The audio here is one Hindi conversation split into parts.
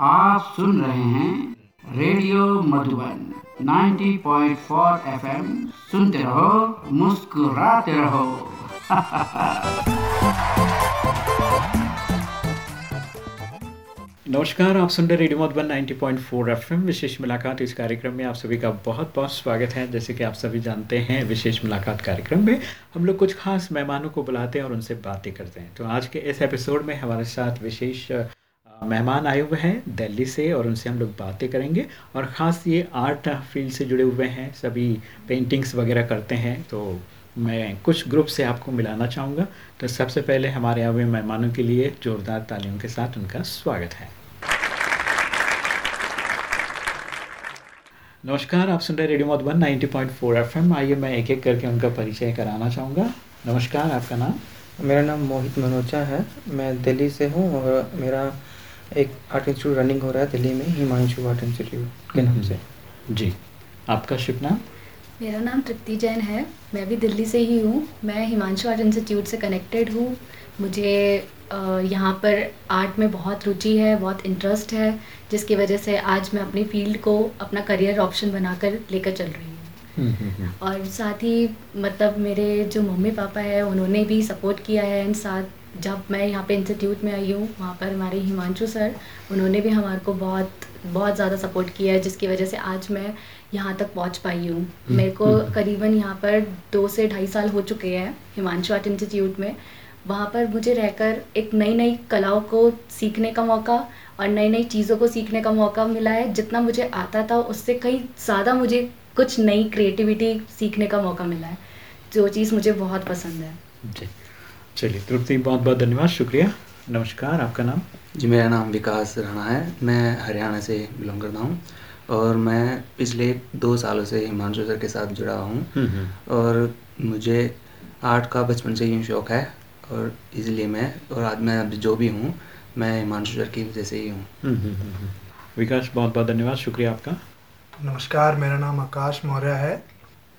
आप सुन रहे हैं रेडियो मधुबन 90.4 एफएम। सुनते रहो, मुस्कुराते रहो। नमस्कार, आप सुन रहे रेडियो मधुबन 90.4 एफएम। विशेष मुलाकात इस कार्यक्रम में आप सभी का बहुत बहुत स्वागत है। जैसे कि आप सभी जानते हैं, विशेष मुलाकात कार्यक्रम में हम लोग कुछ खास मेहमानों को बुलाते हैं और उनसे बातें करते हैं। तो आज के इस एपिसोड में हमारे साथ विशेष मेहमान आए हुए हैं दिल्ली से और उनसे हम लोग बातें करेंगे और ख़ास ये आर्ट फ़ील्ड से जुड़े हुए हैं, सभी पेंटिंग्स वगैरह करते हैं तो मैं कुछ ग्रुप से आपको मिलाना चाहूँगा। तो सबसे पहले हमारे यहाँ हुए मेहमानों के लिए ज़ोरदार तालियों के साथ उनका स्वागत है। नमस्कार, आप सुन रहे रेडियो मधुबन 90.4 एफएम। आइए मैं एक एक करके उनका परिचय कराना चाहूँगा। नमस्कार, आपका नाम? मेरा नाम मोहित मनोचा है। मैं दिल्ली से हूँ और मेरा एक आर्ट इंस्टीट्यूट रनिंग हो रहा है दिल्ली में हिमांशु आर्ट इंस्टीट्यूट के नाम से। जी। आपका शुभ नाम? मेरा नाम तृप्ति जैन है। मैं भी दिल्ली से ही हूँ। मैं हिमांशु आर्ट इंस्टीट्यूट से कनेक्टेड हूँ। मुझे यहाँ पर आर्ट में बहुत रुचि है बहुत इंटरेस्ट है जिसकी वजह से आज मैं अपनी फ़ील्ड को अपना करियर ऑप्शन बनाकर लेकर चल रही हूँ। हम्म, हम्म, हम्म। और साथ ही मतलब मेरे जो मम्मी पापा है उन्होंने भी सपोर्ट किया है एंड साथ जब मैं यहाँ पे इंस्टीट्यूट में आई हूँ वहाँ पर हमारे हिमांशु सर उन्होंने भी हमारे को बहुत बहुत ज़्यादा सपोर्ट किया है जिसकी वजह से आज मैं यहाँ तक पहुँच पाई हूँ। मेरे को करीबन यहाँ पर दो से ढाई साल हो चुके हैं हिमांशु आर्ट इंस्टीट्यूट में। वहाँ पर मुझे रहकर एक नई नई कलाओं को सीखने का मौका और नई नई चीज़ों को सीखने का मौका मिला है। जितना मुझे आता था उससे कहीं ज़्यादा मुझे कुछ नई क्रिएटिविटी सीखने का मौका मिला है। जो चीज़ मुझे बहुत पसंद है। जी। चलिए तृप्ति बहुत बहुत धन्यवाद शुक्रिया। नमस्कार आपका नाम? जी मेरा नाम विकास राणा है। मैं हरियाणा से बिलोंग करता हूँ और मैं पिछले दो सालों से हिमांशु सर के साथ जुड़ा हुआ हूँ और मुझे आर्ट का बचपन से ही शौक है और इसलिए मैं और आज मैं अब जो भी हूँ मैं हिमांशु सर की वजह से ही हूँ। विकास बहुत बहुत धन्यवाद शुक्रिया आपका। नमस्कार मेरा नाम आकाश मौर्य है।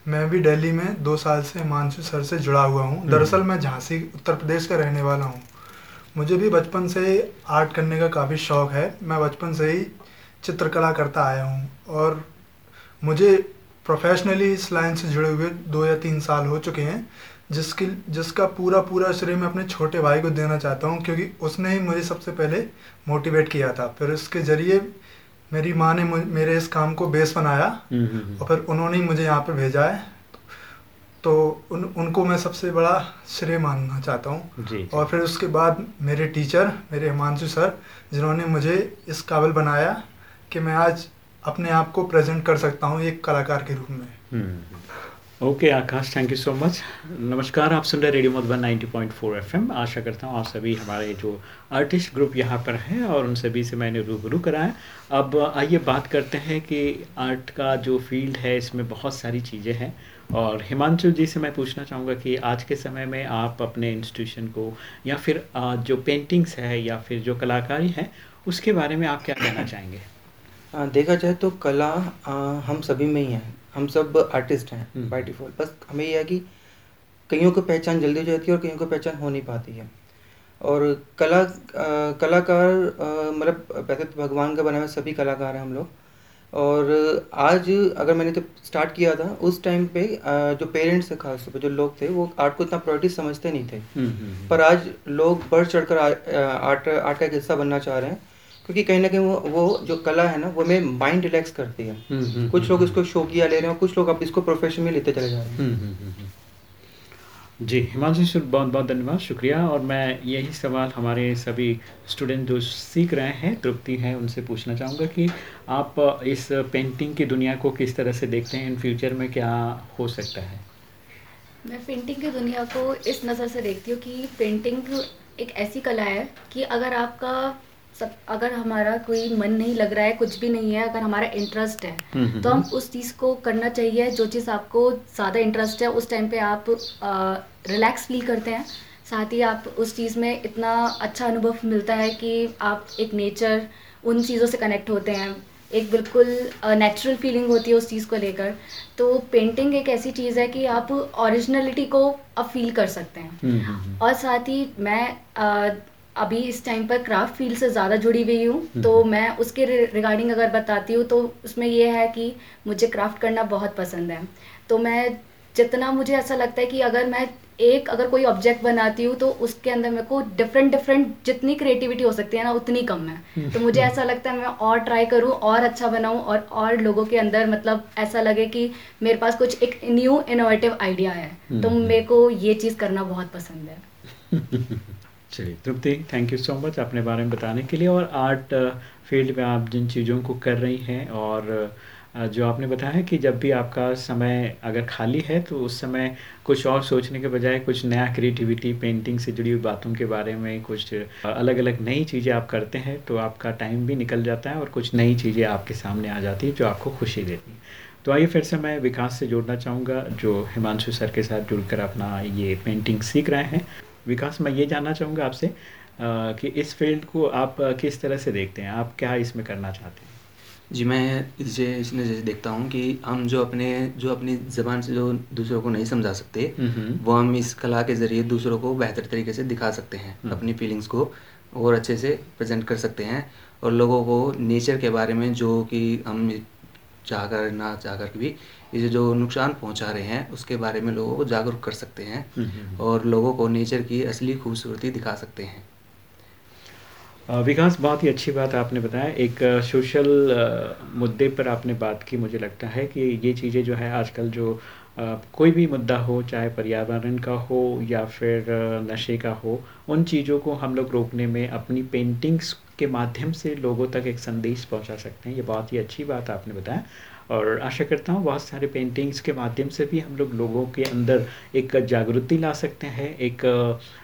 मैं भी दिल्ली में दो साल से हिमांशु सर से जुड़ा हुआ हूँ। दरअसल मैं झांसी उत्तर प्रदेश का रहने वाला हूँ। मुझे भी बचपन से ही आर्ट करने का काफ़ी शौक़ है। मैं बचपन से ही चित्रकला करता आया हूँ और मुझे प्रोफेशनली इस लाइन से जुड़े हुए दो या तीन साल हो चुके हैं जिसकी जिसका पूरा पूरा श्रेय मैं अपने छोटे भाई को देना चाहता हूँ क्योंकि उसने ही मुझे सबसे पहले मोटिवेट किया था। फिर उसके ज़रिए मेरी माँ ने मेरे इस काम को बेस बनाया हम्म, हम्म, हम्म। और फिर उन्होंने ही मुझे यहाँ पर भेजा है। तो उन उनको मैं सबसे बड़ा श्रेय मानना चाहता हूँ। और फिर उसके बाद मेरे टीचर मेरे हिमांशु सर जिन्होंने मुझे इस काबिल बनाया कि मैं आज अपने आप को प्रेजेंट कर सकता हूँ एक कलाकार के रूप में। Okay Akash thank you so much नमस्कार आप सुन रहे रेडियो मधुबन 90.4 एफएम आशा करता हूँ आप सभी हमारे जो आर्टिस्ट ग्रुप यहाँ पर हैं और उन सभी से मैंने रूबरू कराया अब आइए बात करते हैं कि आर्ट का जो फ़ील्ड है इसमें बहुत सारी चीज़ें हैं। और हिमांशु जी से मैं पूछना चाहूँगा कि आज के समय में आप अपने इंस्टीट्यूशन को या फिर जो पेंटिंग्स है या फिर जो कलाकारी है उसके बारे में आप क्या कहना चाहेंगे? देखा जाए तो कला आ, हम सभी में ही है। हम सब आर्टिस्ट हैं बाय डिफ़ॉल्ट बस हमें यह है कि कईयों को पहचान जल्दी हो जाती है और कईयों को पहचान हो नहीं पाती है। और कला आ, कलाकार मतलब वैसे तो भगवान का बना हुआ सभी कलाकार हैं हम लोग। और आज अगर मैंने तो स्टार्ट किया था उस टाइम पे जो पेरेंट्स थे खास तौर पर जो लोग थे वो आर्ट को इतना प्रायोरिटी समझते नहीं थे। हम्म, हम्म, हम्म। पर आज लोग बढ़ चढ़ चढ़कर आर्ट आर्ट का एक हिस्सा बनना चाह रहे हैं। क्योंकि कहीं ना कहीं वो वो जो कला है ना वो हमें माइंड रिलैक्स करती है। हम्म, हम्म, कुछ लोग हम्म, इसको शौकिया ले रहे हैं कुछ लोग अब इसको प्रोफेशन में लेते चले जा रहे हैं। जी हिमांशु सर बहुत बहुत धन्यवाद शुक्रिया। और मैं यही सवाल हमारे सभी स्टूडेंट जो सीख रहे हैं तृप्ति हैं उनसे पूछना चाहूँगा कि आप इस पेंटिंग की दुनिया को किस तरह से देखते हैं इन फ्यूचर में क्या हो सकता है? मैं पेंटिंग की दुनिया को इस नज़र से देखती हूँ कि पेंटिंग एक ऐसी कला है कि अगर आपका सब अगर हमारा कोई मन नहीं लग रहा है कुछ भी नहीं है अगर हमारा इंटरेस्ट है हम्म, तो हम हम्म। उस चीज़ को करना चाहिए जो चीज़ आपको ज़्यादा इंटरेस्ट है उस टाइम पे आप रिलैक्स फील करते हैं साथ ही आप उस चीज़ में इतना अच्छा अनुभव मिलता है कि आप एक नेचर उन चीज़ों से कनेक्ट होते हैं एक बिल्कुल नेचुरल फीलिंग होती है उस चीज़ को लेकर तो पेंटिंग एक ऐसी चीज़ है कि आप ओरिजिनलिटी को अब फील कर सकते हैं हम्म, हम्म, हम्म। और साथ ही मैं अ, अभी इस टाइम पर क्राफ्ट फ़ील्ड से ज़्यादा जुड़ी हुई हूँ तो मैं उसके रिगार्डिंग अगर बताती हूँ तो उसमें यह है कि मुझे क्राफ्ट करना बहुत पसंद है। तो मैं जितना मुझे ऐसा लगता है कि अगर मैं एक अगर कोई ऑब्जेक्ट बनाती हूँ तो उसके अंदर मेरे को डिफरेंट डिफरेंट जितनी क्रिएटिविटी हो सकती है ना उतनी कम है। तो मुझे ऐसा लगता है मैं और ट्राई करूँ और अच्छा बनाऊँ और और लोगों के अंदर मतलब ऐसा लगे कि मेरे पास कुछ एक न्यू इनोवेटिव आइडिया है। तो हम्म। मेरे को ये चीज़ करना बहुत पसंद है। चलिए, Tripti thank you so much अपने बारे में बताने के लिए और आर्ट फ़ील्ड में आप जिन चीज़ों को कर रही हैं और जो आपने बताया कि जब भी आपका समय अगर खाली है तो उस समय कुछ और सोचने के बजाय कुछ नया क्रिएटिविटी पेंटिंग से जुड़ी हुई बातों के बारे में कुछ अलग अलग नई चीज़ें आप करते हैं तो आपका टाइम भी निकल जाता है और कुछ नई चीज़ें आपके सामने आ जाती है जो आपको खुशी देती है। तो आइए फिर से मैं विकास से जोड़ना चाहूँगा, जो हिमांशु सर के साथ जुड़कर अपना ये पेंटिंग सीख रहे हैं। विकास मैं ये जानना चाहूँगा आपसे कि इस फ़ील्ड को आप किस तरह से देखते हैं आप क्या इसमें करना चाहते हैं जी मैं इसे इसमें जैसे देखता हूँ कि हम जो अपने जो अपनी ज़बान से जो दूसरों को नहीं समझा सकते। वो हम इस कला के ज़रिए दूसरों को बेहतर तरीके से दिखा सकते हैं हम्म। अपनी फीलिंग्स को और अच्छे से प्रेजेंट कर सकते हैं और लोगों को नेचर के बारे में जो कि हम चाह कर ना चाह कर भी इसे जो नुकसान पहुँचा रहे हैं उसके बारे में लोगों को जागरूक कर सकते हैं हम्म। और लोगों को नेचर की असली खूबसूरती दिखा सकते हैं विकास बहुत ही अच्छी बात आपने बताया एक सोशल मुद्दे पर आपने बात की मुझे लगता है कि ये चीज़ें जो है आजकल जो कोई भी मुद्दा हो चाहे पर्यावरण का हो या फिर नशे का हो उन चीज़ों को हम लोग रोकने में अपनी पेंटिंग्स के माध्यम से लोगों तक एक संदेश पहुँचा सकते हैं। ये बहुत ही अच्छी बात आपने बताया। और आशा करता हूँ बहुत सारे पेंटिंग्स के माध्यम से भी हम लोग लोगों के अंदर एक जागृति ला सकते हैं, एक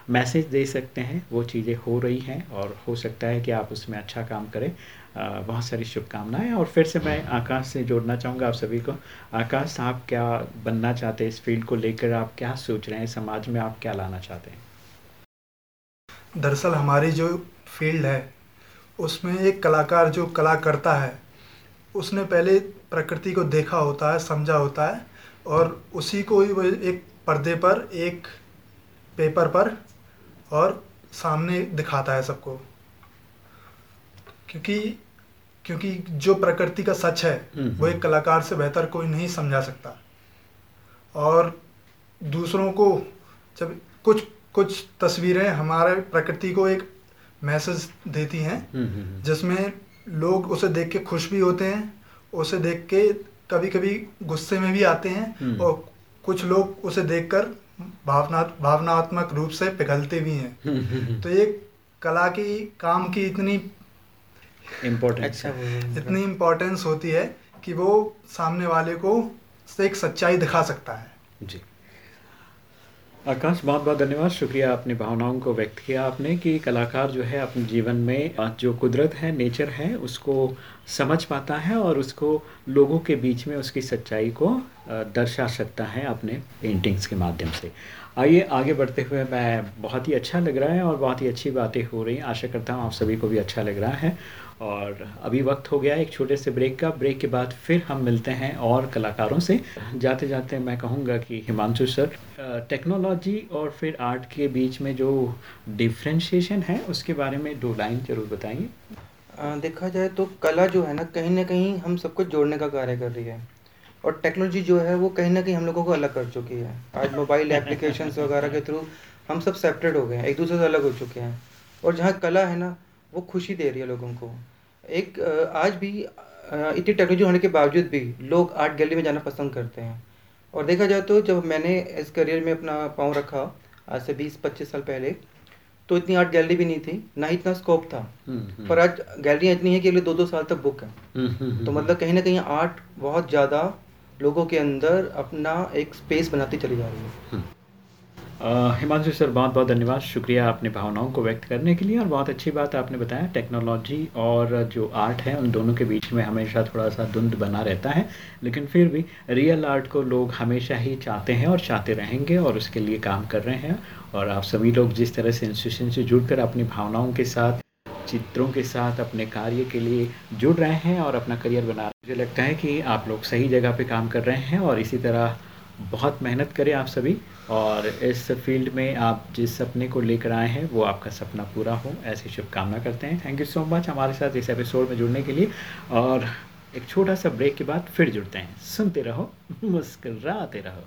मैसेज दे सकते हैं। वो चीज़ें हो रही हैं और हो सकता है कि आप उसमें अच्छा काम करें। बहुत सारी शुभकामनाएँ। और फिर से मैं आकाश से जोड़ना चाहूँगा आप सभी को। आकाश, आप क्या बनना चाहते हैं इस फ़ील्ड को लेकर? आप क्या सोच रहे हैं? समाज में आप क्या लाना चाहते हैं? दरअसल हमारी जो फ़ील्ड है उसमें एक कलाकार जो कला करता है उसने पहले प्रकृति को देखा होता है समझा होता है और उसी को ही वो एक पर्दे पर एक पेपर पर और सामने दिखाता है सबको क्योंकि क्योंकि जो प्रकृति का सच है हम्म, वो एक हम्म। कलाकार से बेहतर कोई नहीं समझा सकता और दूसरों को जब कुछ कुछ तस्वीरें हमारे प्रकृति को एक मैसेज देती हैं हम्म, हम्म, हम्म। जिसमें लोग उसे देख के खुश भी होते हैं उसे देख के कभी कभी गुस्से में भी आते हैं। और कुछ लोग उसे देखकर भावना भावनात्मक रूप से पिघलते भी हैं। तो ये कला की काम की इतनी इम्पोर्टेंट अच्छा इतनी इम्पोर्टेंस होती है कि वो सामने वाले को से एक सच्चाई दिखा सकता है जी आकाश, बहुत बहुत धन्यवाद। शुक्रिया अपनी भावनाओं को व्यक्त किया आपने कि कलाकार जो है अपने जीवन में जो कुदरत है, नेचर है, उसको समझ पाता है और उसको लोगों के बीच में उसकी सच्चाई को दर्शा सकता है अपने पेंटिंग्स के माध्यम से। आइए, आगे बढ़ते हुए मैं, बहुत ही अच्छा लग रहा है और बहुत ही अच्छी बातें हो रही आशा करता हूँ आप सभी को भी अच्छा लग रहा है। और अभी वक्त हो गया है एक छोटे से ब्रेक का। ब्रेक के बाद फिर हम मिलते हैं और कलाकारों से। जाते जाते मैं कहूँगा कि हिमांशु सर टेक्नोलॉजी और फिर आर्ट के बीच में जो डिफ्रेंशिएशन है उसके बारे में दो लाइन ज़रूर बताइए। देखा जाए तो कला जो है ना कहीं ना कहीं हम सबको जोड़ने का कार्य कर रही है। और टेक्नोलॉजी जो है वो कहीं ना कहीं हम लोगों को अलग कर चुकी है। आज मोबाइल एप्लीकेशन वगैरह के थ्रू हम सब सेपरेट हो गए हैं एक दूसरे से अलग हो चुके हैं। और जहाँ कला है ना वो खुशी दे रही है लोगों को। एक आज भी इतनी टेक्नोलॉजी होने के बावजूद भी लोग आर्ट गैलरी में जाना पसंद करते हैं। और देखा जाए तो जब मैंने इस करियर में अपना पाँव रखा आज से बीस पच्चीस साल पहले तो इतनी आर्ट गैलरी भी नहीं थी ना ही इतना स्कोप था। हम्म, पर आज गैलरियाँ इतनी है कि अगले दो दो साल तक बुक है। हम्म, हम्म, तो मतलब कहीं ना कहीं आर्ट बहुत ज़्यादा लोगों के अंदर अपना एक स्पेस बनाती चली जा रही है। हिमांशु सर, बहुत बहुत धन्यवाद। शुक्रिया अपने भावनाओं को व्यक्त करने के लिए और बहुत अच्छी बात आपने बताया, टेक्नोलॉजी और जो आर्ट है, उन दोनों के बीच में हमेशा थोड़ा सा धुंध बना रहता है। लेकिन फिर भी रियल आर्ट को लोग हमेशा ही चाहते हैं और चाहते रहेंगे और उसके लिए काम कर रहे हैं। और आप सभी लोग जिस तरह से इंस्टीट्यूशन से जुड़कर अपनी भावनाओं के साथ, चित्रों के साथ, अपने कार्य के लिए जुड़ रहे हैं और अपना करियर बना रहे हैं, मुझे लगता है कि आप लोग सही जगह पे काम कर रहे हैं और इसी तरह बहुत मेहनत करें आप सभी। और इस फ़ील्ड में आप जिस सपने को लेकर आए हैं, वो आपका सपना पूरा हो। ऐसी शुभकामना करते हैं। थैंक यू सो मच हमारे साथ इस एपिसोड में जुड़ने के लिए। और एक छोटा सा ब्रेक के बाद फिर जुड़ते हैं। सुनते रहो, मुस्कराते रहो।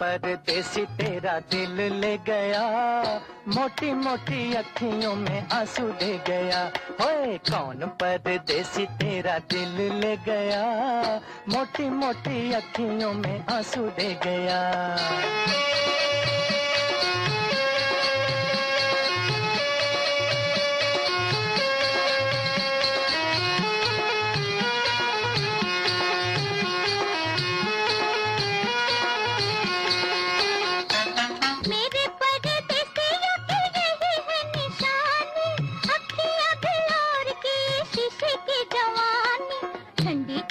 परदेसी तेरा दिल ले गया? मोटी मोटी अखियों में आँसू दे गया। ओए कौन परदेसी तेरा दिल ले गया? मोटी मोटी अखियों में आँसू दे गया।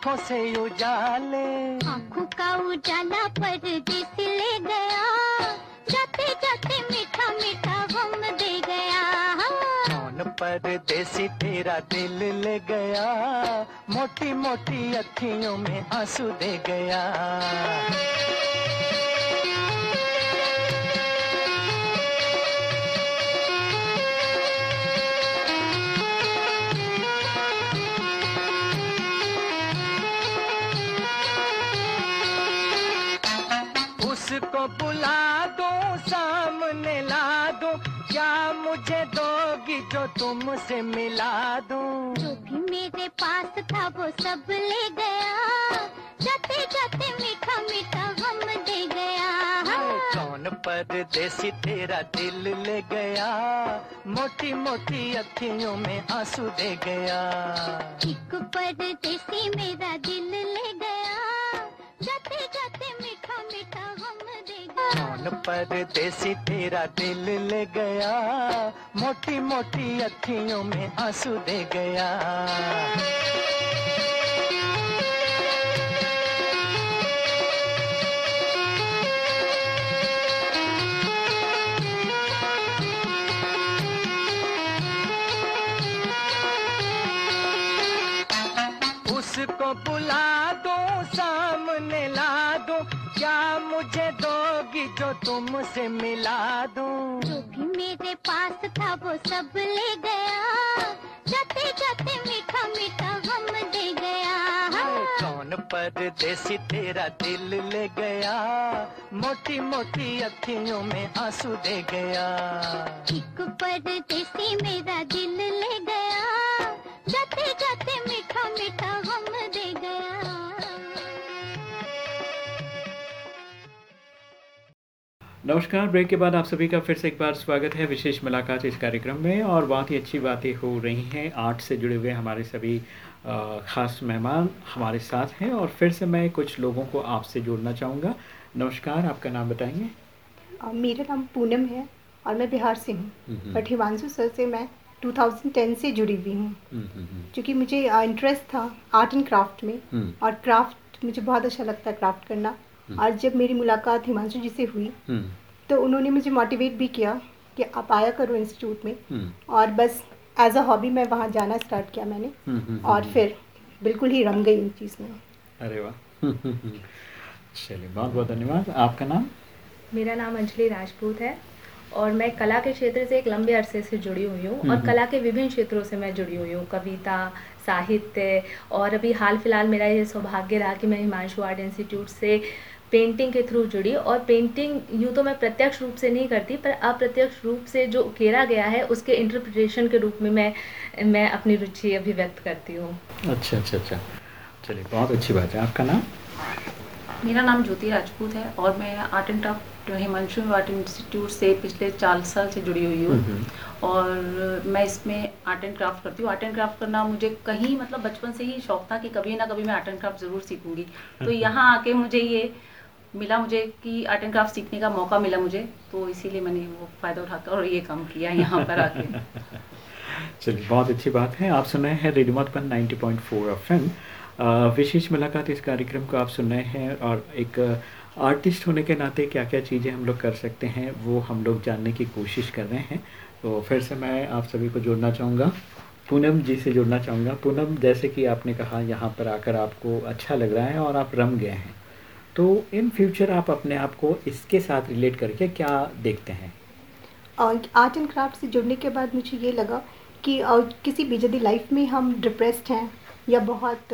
आँखों से उजाले। आँखों का उजाला परदेस ले गया जाते जाते मीठा मीठा गम दे गया। कौन परदेसी तेरा दिल ले गया मोटी मोटी अखियों में आँसू दे गया। जो तुमसे मिला दो। जो भी मेरे पास था वो सब ले गया। जाते जाते मीठा मीठा गम दे गया। कौन परदेसी तेरा दिल ले गया? मोटी मोटी अखियों में आँसू दे गया। एक परदेसी मेरा दिल ले पर परदेसी तेरा दिल ले गया मोटी मोटी अखियों में आँसू दे गया। तुमसे मिला दूँ। जो भी मेरे पास था वो सब ले गया। जाते जाते मीठा मीठा गम दे गया। कौन परदेसी तेरा दिल ले गया? मोटी मोटी अखियों में आँसू दे गया। एक परदेसी मेरा दिल ले नमस्कार ब्रेक के बाद आप सभी का फिर से एक बार स्वागत है विशेष मुलाकात इस कार्यक्रम में और बहुत ही अच्छी बातें हो रही हैं। आर्ट से जुड़े हुए हमारे सभी खास मेहमान हमारे साथ हैं और फिर से मैं कुछ लोगों को आपसे जोड़ना चाहूँगा। नमस्कार आपका नाम बताएँगे मेरा नाम पूनम है और मैं बिहार से हूँ। बट हिमांशु सर से मैं 2010 से जुड़ी हुई हूँ। क्योंकि मुझे इंटरेस्ट था आर्ट एंड क्राफ्ट में हम्म, और क्राफ्ट मुझे बहुत अच्छा लगता है क्राफ्ट करना। और जब मेरी मुलाकात हिमांशु जी से हुई हम्म, तो उन्होंने मुझे मोटिवेट भी किया कि आप आया करो इंस्टीट्यूट में। हम्म, और बस एज अ हॉबी मैं वहाँ जाना स्टार्ट किया मैंने। हम्म, हम्म, और हम्म। फिर बिल्कुल ही रम गई इन चीज़ में। अरे वाह। चलिए बहुत बहुत धन्यवाद। आपका नाम? मेरा नाम अंजलि राजपूत है और मैं कला के क्षेत्र से एक लंबे अरसे से जुड़ी हुई हूँ और हम्म। कला के विभिन्न क्षेत्रों से मैं जुड़ी हुई हूँ। कविता साहित्य और अभी हाल फ़िलहाल मेरा ये सौभाग्य रहा कि मैं हिमांशु आर्ट इंस्टीट्यूट से पेंटिंग के थ्रू जुड़ी और पेंटिंग यूँ तो मैं प्रत्यक्ष रूप से नहीं करती पर अप्रत्यक्ष रूप से जो उकेरा गया है उसके इंटरप्रिटेशन के रूप में मैं मैं अपनी रुचि अभिव्यक्त करती हूँ। अच्छा अच्छा अच्छा। चलिए बहुत अच्छी बात है। आपका नाम? मेरा नाम ज्योति राजपूत है और मैं art and craft Himanshu art institute से पिछले चार साल से जुड़ी हुई हूँ। हम्म, और मैं इसमें आर्ट एंड क्राफ्ट करती हूँ। आर्ट एंड क्राफ्ट करना मुझे कहीं मतलब बचपन से ही शौक था कि कभी ना कभी मैं आर्ट एंड क्राफ्ट ज़रूर सीखूँगी। तो यहाँ आके मुझे ये मिला मुझे कि आर्ट एंड क्राफ्ट सीखने का मौका मिला मुझे तो इसीलिए मैंने वो फ़ायदा उठाकर और ये काम किया यहाँ पर आके। चलिए, बहुत अच्छी बात है। आप सुन रहे हैं रेडियो मधुबन 90.4 एफएम। विशेष मुलाकात इस कार्यक्रम को आप सुन रहे हैं और एक आर्टिस्ट होने के नाते क्या क्या चीज़ें हम लोग कर सकते हैं, वो हम लोग जानने की कोशिश कर रहे हैं। तो फिर से मैं आप सभी को जोड़ना चाहूँगा। पूनम जी से जुड़ना चाहूँगा। पूनम, जैसे कि आपने कहा, यहाँ पर आकर आपको अच्छा लग रहा है और आप रम गए हैं। तो इन फ्यूचर आप अपने आप को इसके साथ रिलेट करके क्या देखते हैं? आर्ट एंड क्राफ्ट से जुड़ने के बाद मुझे ये लगा कि किसी भी यदि लाइफ में हम डिप्रेस्ड हैं या बहुत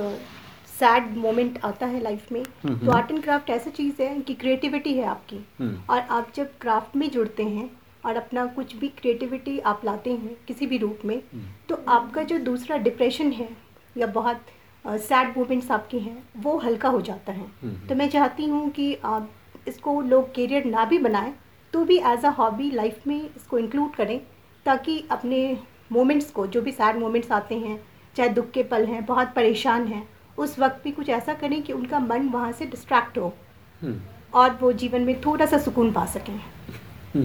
सैड मोमेंट आता है लाइफ में हम्म, तो आर्ट एंड क्राफ्ट ऐसी चीज़ है कि क्रिएटिविटी है आपकी। हम्म, और आप जब क्राफ्ट में जुड़ते हैं और अपना कुछ भी क्रिएटिविटी आप लाते हैं किसी भी रूप में तो आपका जो दूसरा डिप्रेशन है या बहुत सैड मोमेंट्स आपके हैं वो हल्का हो जाता है हम्म। तो मैं चाहती हूँ कि आप इसको लोग कैरियर ना भी बनाएँ तो भी एज अ हॉबी लाइफ में इसको इंक्लूड करें ताकि अपने मोमेंट्स को जो भी सैड मोमेंट्स आते हैं चाहे दुख के पल हैं बहुत परेशान हैं उस वक्त भी कुछ ऐसा करें कि उनका मन वहाँ से डिस्ट्रैक्ट हो हम्म। और वो जीवन में थोड़ा सा सुकून पा सकें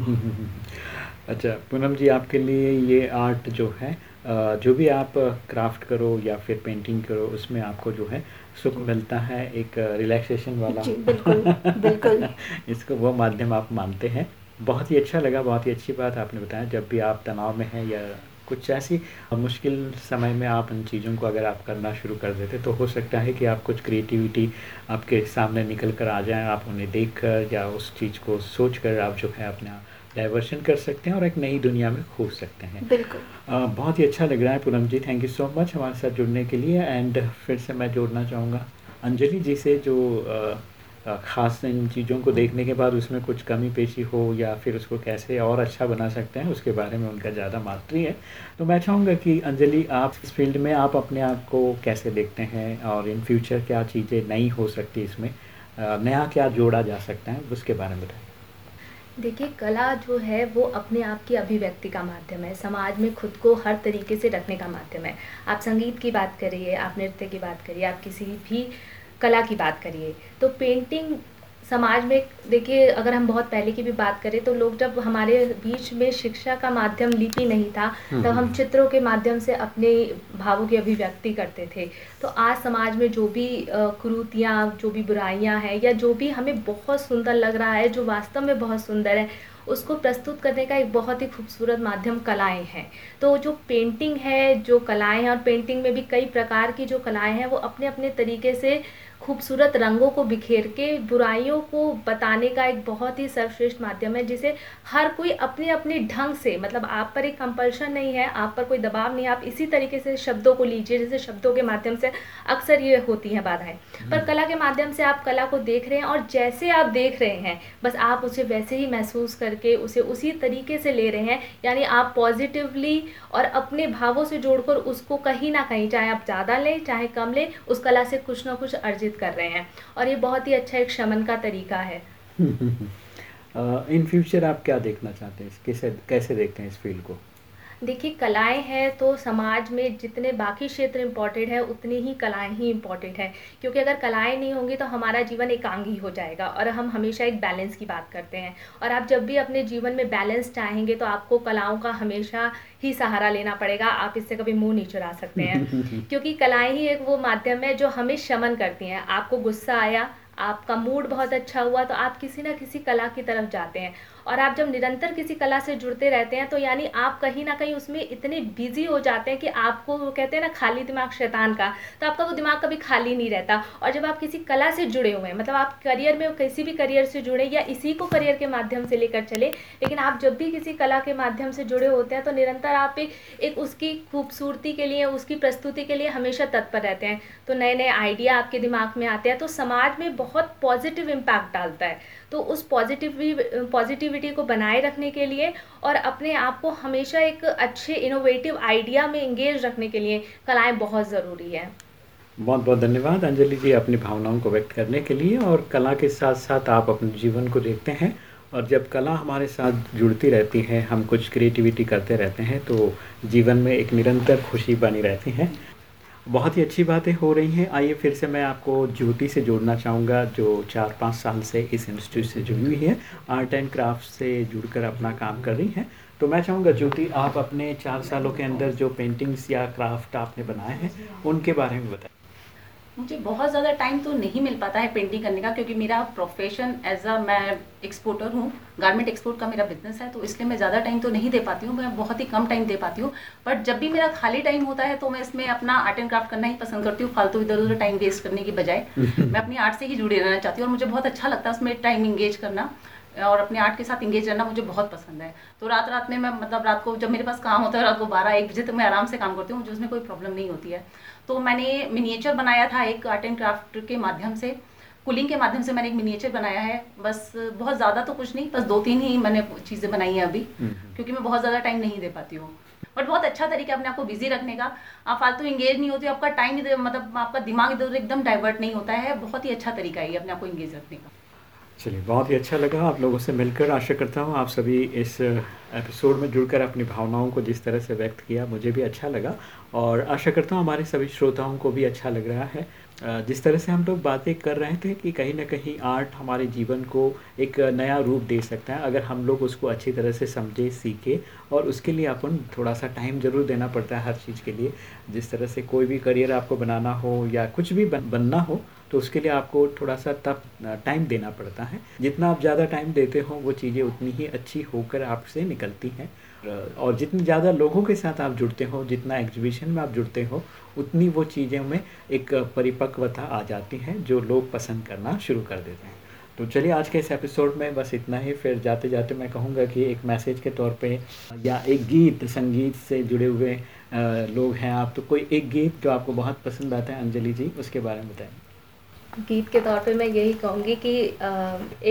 अच्छा पूनम जी आपके लिए ये आर्ट जो है जो भी आप क्राफ्ट करो या फिर पेंटिंग करो उसमें आपको जो है सुख मिलता है एक रिलैक्सेशन वाला। जी बिल्कुल बिल्कुल। इसको वो माध्यम आप मानते हैं। बहुत ही अच्छा लगा बहुत ही अच्छी बात आपने बताया। जब भी आप तनाव में हैं या कुछ ऐसी मुश्किल समय में आप इन चीज़ों को अगर आप करना शुरू कर देते तो हो सकता है कि आप कुछ क्रिएटिविटी आपके सामने निकल कर आ जाए। आप उन्हें देख कर या उस चीज़ को सोच कर आप जो है अपना डाइवर्शन कर सकते हैं और एक नई दुनिया में खोज सकते हैं। बिल्कुल। अ, बहुत ही अच्छा लग रहा है Poonam ji thank you so much हमारे साथ जुड़ने के लिए एंड फिर से मैं जोड़ना चाहूँगा। अंजलि जी से जो अ, खास इन चीज़ों को देखने के बाद उसमें कुछ कमी पेशी हो या फिर उसको कैसे और अच्छा बना सकते हैं उसके बारे में उनका ज़्यादा मास्टरी है। तो मैं चाहूँगा कि अंजलि आप इस फ़ील्ड में आप अपने आप को कैसे देखते हैं और इन फ्यूचर क्या चीज़ें नई हो सकती इसमें? नया क्या जोड़ा जा सकता है उसके बारे में बताएँ देखिए, कला जो है, वो अपने आप की अभिव्यक्ति का माध्यम है। समाज में खुद को हर तरीके से रखने का माध्यम है। आप संगीत की बात करिए, आप नृत्य की बात करिए, आप किसी भी कला की बात करिए तो पेंटिंग समाज में देखिए अगर हम बहुत पहले की भी बात करें तो लोग जब हमारे बीच में शिक्षा का माध्यम लिपि नहीं था तब हम चित्रों के माध्यम से अपने भावों की अभिव्यक्ति करते थे। तो आज समाज में जो भी क्रूतियाँ जो भी बुराइयाँ हैं या जो भी हमें बहुत सुंदर लग रहा है जो वास्तव में बहुत सुंदर है उसको प्रस्तुत करने का एक बहुत ही खूबसूरत माध्यम कलाएँ हैं। तो जो पेंटिंग है जो कलाएँ हैं और पेंटिंग में भी कई प्रकार की जो कलाएँ हैं वो अपने अपने तरीके से खूबसूरत रंगों को बिखेर के बुराइयों को बताने का एक बहुत ही सर्वश्रेष्ठ माध्यम है जिसे हर कोई अपने अपने ढंग से मतलब आप पर एक कंपल्शन नहीं है आप पर कोई दबाव नहीं है आप इसी तरीके से शब्दों को लीजिए जैसे शब्दों के माध्यम से अक्सर ये होती हैं बाधाएँ। पर कला के माध्यम से आप कला को देख रहे हैं और जैसे आप देख रहे हैं बस आप उसे वैसे ही महसूस करके उसे उसी तरीके से ले रहे हैं यानी आप पॉजिटिवली और अपने भावों से जोड़कर उसको कहीं ना कहीं चाहे आप ज़्यादा लें चाहे कम लें उस कला से कुछ ना कुछ अर्जित कर रहे हैं। और ये बहुत ही अच्छा एक शमन का तरीका है। इन फ्यूचर आप क्या देखना चाहते हैं? कैसे कैसे देखते हैं इस फ़ील्ड को? देखिए कलाएँ हैं तो समाज में जितने बाकी क्षेत्र इंपॉर्टेंट है उतनी ही कलाएँ ही इंपॉर्टेंट है। क्योंकि अगर कलाएँ नहीं होंगी तो हमारा जीवन एकांगी हो जाएगा और हम हमेशा एक बैलेंस की बात करते हैं। और आप जब भी अपने जीवन में बैलेंस चाहेंगे तो आपको कलाओं का हमेशा ही सहारा लेना पड़ेगा। आप इससे कभी मुँह नहीं चुरा सकते हैं। क्योंकि कलाएँ ही एक वो माध्यम है जो हमें शमन करती हैं। आपको गुस्सा आया आपका मूड बहुत अच्छा हुआ तो आप किसी ना किसी कला की तरफ़ जाते हैं। और आप जब निरंतर किसी कला से जुड़ते रहते हैं तो यानी आप कहीं ना कहीं उसमें इतने बिज़ी हो जाते हैं कि आपको वो कहते हैं ना, खाली दिमाग शैतान का तो आपका वो दिमाग कभी खाली नहीं रहता। और जब आप किसी कला से जुड़े हुए हैं मतलब आप करियर में किसी भी करियर से जुड़े या इसी को करियर के माध्यम से लेकर चले, लेकिन आप जब भी किसी कला के माध्यम से जुड़े होते हैं तो निरंतर आप एक एक उसकी खूबसूरती के लिए, उसकी प्रस्तुति के लिए हमेशा तत्पर रहते हैं। तो नए नए आइडिया आपके दिमाग में आते हैं तो समाज में बहुत पॉजिटिव इम्पैक्ट डालता है। तो उस पॉजिटिव पॉजिटिविटी को बनाए रखने के लिए और अपने आप को हमेशा एक अच्छे इनोवेटिव आइडिया में इंगेज रखने के लिए कलाएँ बहुत ज़रूरी है। बहुत बहुत धन्यवाद अंजलि जी अपनी भावनाओं को व्यक्त करने के लिए और कला के साथ साथ आप अपने जीवन को देखते हैं और जब कला हमारे साथ जुड़ती रहती है, हम कुछ क्रिएटिविटी करते रहते हैं तो जीवन में एक निरंतर खुशी बनी रहती है। बहुत ही अच्छी बातें हो रही हैं। आइए फिर से मैं आपको ज्योति से जोड़ना चाहूँगा, जो चार पाँच साल से इस इंस्टीट्यूट से जुड़ी हुई है। आर्ट एंड क्राफ्ट से जुड़कर अपना काम कर रही हैं। तो मैं चाहूँगा, ज्योति, आप अपने चार सालों के अंदर जो पेंटिंग्स या क्राफ्ट आपने बनाए हैं, उनके बारे में बताएँ। मुझे बहुत ज़्यादा टाइम तो नहीं मिल पाता है पेंटिंग करने का क्योंकि मेरा प्रोफेशन एज अ मैं एक्सपोर्टर हूँ गारमेंट एक्सपोर्ट का मेरा बिज़नेस है तो इसलिए मैं ज़्यादा टाइम तो नहीं दे पाती हूँ मैं बहुत ही कम टाइम दे पाती हूँ। बट जब भी मेरा खाली टाइम होता है तो मैं इसमें अपना आर्ट एंड क्राफ्ट करना ही पसंद करती हूँ फालतू इधर उधर टाइम वेस्ट करने की बजाय। मैं अपनी आर्ट से ही जुड़े रहना चाहती हूँ और मुझे बहुत अच्छा लगता है उसमें टाइम इंगेज करना। और अपने आर्ट के साथ इंगेज रहना मुझे बहुत पसंद है। तो रात रात में मैं मतलब रात को जब मेरे पास काम होता है रात को बारह एक बजे तक मैं आराम से काम करती हूँ मुझे उसमें कोई प्रॉब्लम नहीं होती है। तो मैंने मिनिएचर बनाया था एक आर्ट एंड क्राफ्ट के माध्यम से कुलिंग के माध्यम से मैंने एक मिनिएचर बनाया है। बस बहुत ज़्यादा तो कुछ नहीं बस दो तीन ही मैंने चीज़ें बनाई हैं अभी क्योंकि मैं बहुत ज़्यादा टाइम नहीं दे पाती हूँ। बट बहुत अच्छा तरीका अपने आपको बिज़ी रखने का। आप फालतू इंगेज नहीं होती आपका टाइम मतलब आपका दिमाग इधर एकदम डाइवर्ट नहीं होता है। बहुत ही अच्छा तरीका है अपने आपको इंगेज रखने का। चलिए, बहुत ही अच्छा लगा आप लोगों से मिलकर। आशा करता हूँ आप सभी इस एपिसोड में जुड़कर अपनी भावनाओं को जिस तरह से व्यक्त किया, मुझे भी अच्छा लगा। और आशा करता हूँ हमारे सभी श्रोताओं को भी अच्छा लग रहा है। जिस तरह से हम लोग बातें कर रहे थे कि कहीं ना कहीं आर्ट हमारे जीवन को एक नया रूप दे सकता है अगर हम लोग उसको अच्छी तरह से समझे सीखे और उसके लिए अपन थोड़ा सा टाइम ज़रूर देना पड़ता है हर चीज़ के लिए। जिस तरह से कोई भी करियर आपको बनाना हो या कुछ भी बन, बनना हो तो उसके लिए आपको थोड़ा सा तब टाइम देना पड़ता है। जितना आप ज़्यादा टाइम देते हो वो चीज़ें उतनी ही अच्छी होकर आपसे निकलती हैं। और जितने ज़्यादा लोगों के साथ आप जुड़ते हो, जितना एग्जीबिशन में आप जुड़ते हो, उतनी वो चीज़ें में एक परिपक्वता आ जाती है जो लोग पसंद करना शुरू कर देते हैं। तो चलिए आज के इस एपिसोड में बस इतना ही। फिर जाते जाते मैं कहूँगा कि एक मैसेज के तौर पे या एक गीत, संगीत से जुड़े हुए लोग हैं आप। तो कोई एक गीत जो आपको बहुत पसंद आता है, अंजलि जी, उसके बारे में बताएँ गीत के तौर पे मैं यही कहूँगी कि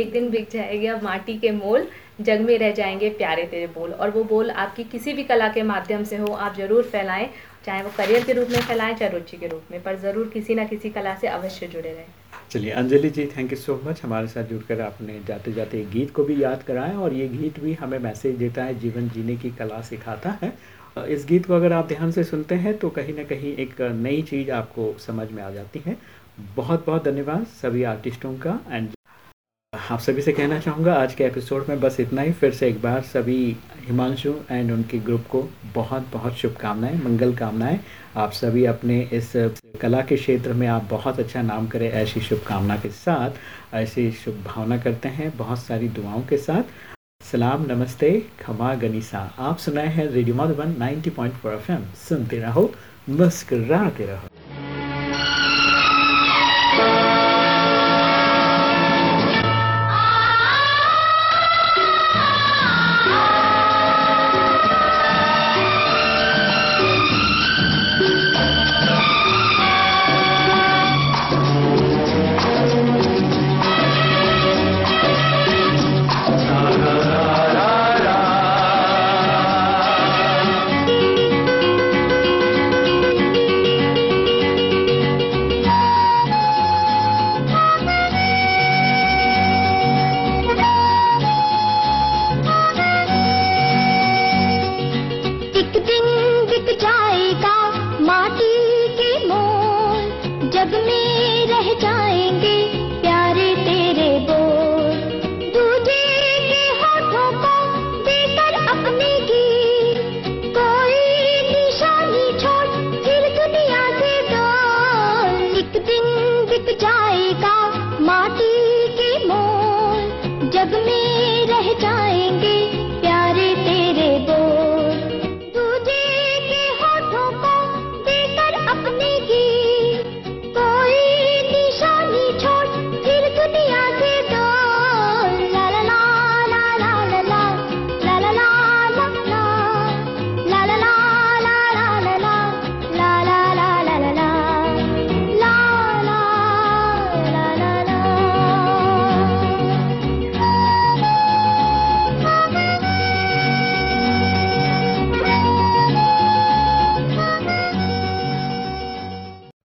एक दिन बिक जाएगा माटी के मोल, जग में रह जाएँगे प्यारे तेरे बोल। और वो बोल आपकी किसी भी कला के माध्यम से हो, आप ज़रूर फैलाएँ, चाहे वो करियर के रूप में फैलाएँ, चाहे रुचि के रूप में, पर ज़रूर किसी ना किसी कला से अवश्य जुड़े रहें। चलिए, Anjali ji thank you so much हमारे साथ जुड़कर आपने जाते जाते गीत को भी याद कराया और ये गीत भी हमें मैसेज देता है, जीवन जीने की कला सिखाता है। इस गीत को अगर आप ध्यान से सुनते हैं तो कहीं ना कहीं एक नई चीज़ आपको समझ में आ जाती है। बहुत बहुत धन्यवाद सभी आर्टिस्टों का एंड आप सभी से कहना चाहूँगा, आज के एपिसोड में बस इतना ही। फिर से एक बार सभी हिमांशु एंड उनके ग्रुप को बहुत बहुत शुभकामनाएँ, मंगल कामनाएँ। आप सभी अपने इस कला के क्षेत्र में आप बहुत अच्छा नाम करें, ऐसी शुभकामना के साथ, ऐसी शुभ भावना करते हैं बहुत सारी दुआओं के साथ। सलाम, नमस्ते, खमा, गनीसा। आप सुनाए हैं रेडियो मधुबन 90.4 एफएम। सुनते रहो, मुस्कराते रहो।